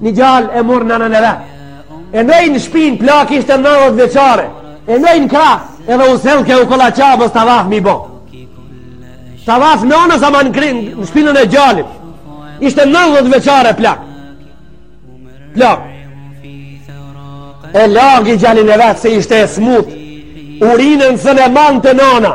Një djalë e murr nënën e vet. E nënën në shpinë, plak ishte 90 vjeçare. E nënën në krah, edhe u sjell okolla Qabes tavaf me bo. Tavaf nënës ama në krim, në shpinën e djalit. Ishte 90 vjeçare plak. Plak. E lagi djalin e vet se ishte e smut. Urinën s'un e mante nëna.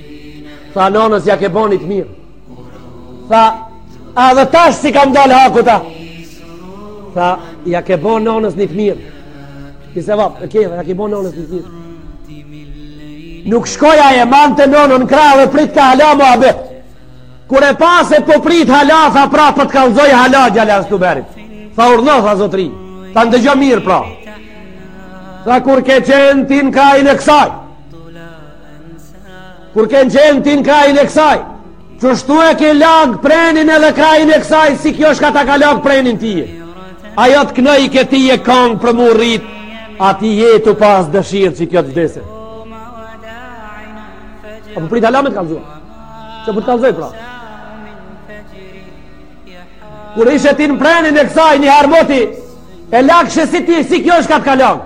Tha nonës ja ke bo një t'mirë Tha A edhe tash s'i kam dalë hakut a Tha ja ke bon nonës një të mirë Një se vapë okay, Ja ke bon nonës një të mirë Nuk shkoja e mante nonën në krahë dhe prit ka hala më abë Kure e pasë e po prit hala Tha pra prit po të kallzoj hala djalë asë të berit Tha urdhno tha zotri Tha ndëgjo mirë pra Tha kur ke qenë ti në krahin e kësaj Kur ke qenë ti në krahin e kësaj Qështu e ke lagë prehnin edhe krahin e kësaj Si kjo shka ta ka lagë prehnin ti e Ajo të knojke ty kangë për m'u rrit A ti je tu pas dëshirë që kjo të vdese A po prit hala me t'kallzu a Qe po të kallëzoj pra Kur ishe ti në prehnin e kësaj njëherë moti E lagshe si ti si kjo shka të ka lagë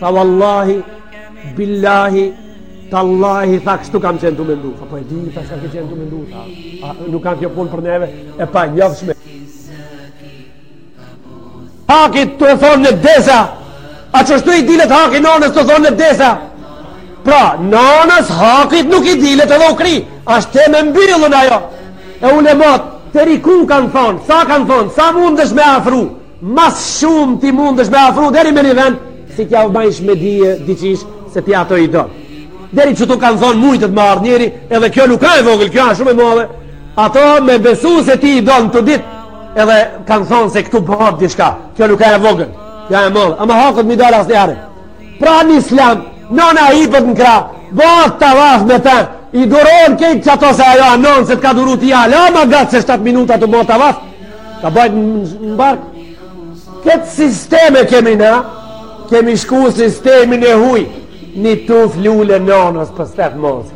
Tha vallahi, billahi, tallahi, tha kështu kam qenë të mendu. Tha po e dini, tha shka ke qenë të mendu. Tha, a, nuk a kjo punë për neve, e panjofshme. Hakit t'i dilet nanës a, a qështu i dilet hakit nanës të thonë në desa. Pra, nanës hakit nuk i dilet edhe u kry, ashtë temë e mbyllun ajo. E ulematë, deri ku kanë thonë, sa kanë thonë, sa mundësh me afru, Mas shum ti mundesh me afru deri me një vend si t'jau bajsh me dije diqish se ti ato i do deri qëtu kanë thonë mujtet me ardhë njeri edhe kjo nuk a e vogël kjo a shumë e madhe ato me besu se ti i do me ta dit edhe kanë thonë se këtu bëhet diçka kjo nuk a e vogël kjo a e madhe ama hakut me i dalë asnjëherë pra në islam nënën e bart në krah bën tavaf me ta i duron kejt që ato se ajo a nana se të ka duru ty hala ma gatë se 7 minuta të bën tavaf Ka bajt në bark Këtë sistem e kemi na Kemi shku n'sistemin e huj Një tuf lule nanës për tetë mars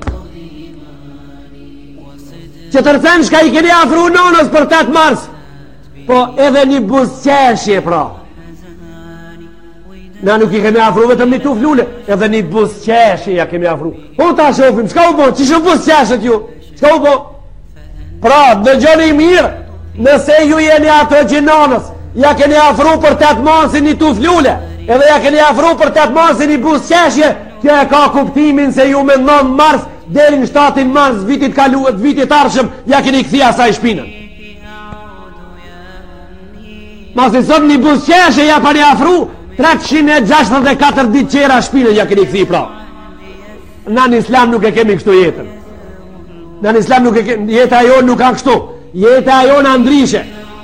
Qetër thenë shka i keni afru nanës për 8 mars Po edhe një buzqeshje pra Na nuk i kemi afru vetëm një tuf lule Edhe një buzqeshje ja kemi afru Po ta shofim, shka u bon, qysh buzqeshët ju Çka u bo? Pra, ndëgjoni mirë, nëse ju jeni ata që nanës, ja keni afru për 8 mars një tufë lule, edhe ja keni afru për 8 mars një buzëqeshje, kjo e ka kuptimin se ju me 9 mars, deri në 7 mars, vitit kaluet, vitit ardhshëm, ja keni kthi asaj shpinën. Masi sot një buzëqeshje ja keni afru, 364 ditë tjera shpinën, ja keni kthi pra. Na në islam nuk e kemi kështu jetën. Na në islam nuk e kemi jeta jonë nuk a kështu. Jeta jonë a ndrishe.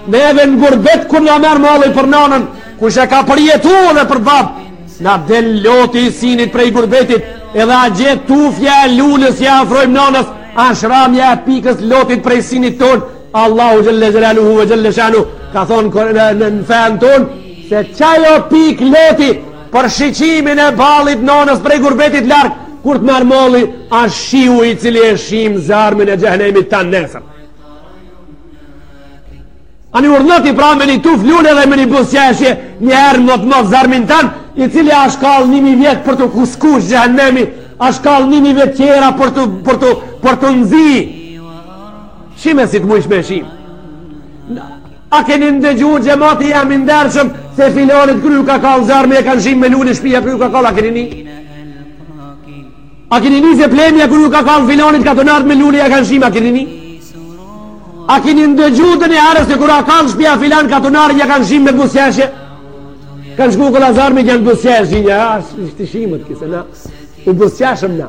Ne edhe në gurbet kur na merr malli për nanën, kush e ka përjetuar dhe për babë. Na del loti i sinit prej gurbetit, edhe atje tufja e lulës që ja afrojmë nanës, asht ramja e pikës lotit prej sinit tonë. Allahu xhelle xhelaluhu ve xhelle shanu ka thonë në fenë tonë se qajo pikë loti Për shiqimin e ballit nënës prej gurbetit larg, kur të merr malli, asht shiu i cili e shim zjarmin e xhehenemit tan nesër. Ani urdhno ti pra me një tufë lule dhe me një buzëqeshje, një herë në mot zjarmin tan, i cili asht kall një mijë vjet për t'u skuq xhehenemi, asht kall një mijë vjet tjera për të, për të, për të nxi. Shime si të mujsh me shim. A keni ndegju xhemati jem i ndershëm se filanit kur ju ka kall zjarmi e kan shim me lule shpija kur ju ka kall a keni ni a keni ni se plemja kur ju ka kall filanit katunart me lule ja kan shim a keni ni a keni ndegju ndonjë herë se kur a kall shpija filan katunart ja kan shim me buzëqeshje kan shku këla zjarmi gjen buzëqeshje një a shti shimët kise na u buzëqeshëm na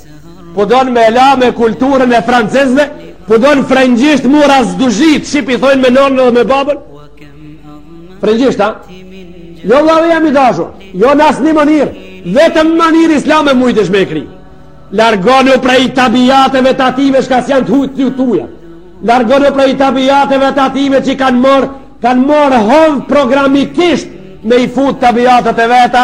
Po don me la me kulturën e francezëve, po don frëngjisht mora zduzhit, shqip i thojnë me nënën dhe me babën. Frëngjisht, ha? Jo vëllai jem i dashur, jo në asnjë mënyrë, vetëm mënyrë islame mujtësh me e kri. Largonu prej tabiateve të ative çka s'janë të hujtë të tuja. Largonu prej tabiateve të ative që kanë marrë, kanë marrë hov programikisht me i fut tabiatet e veta,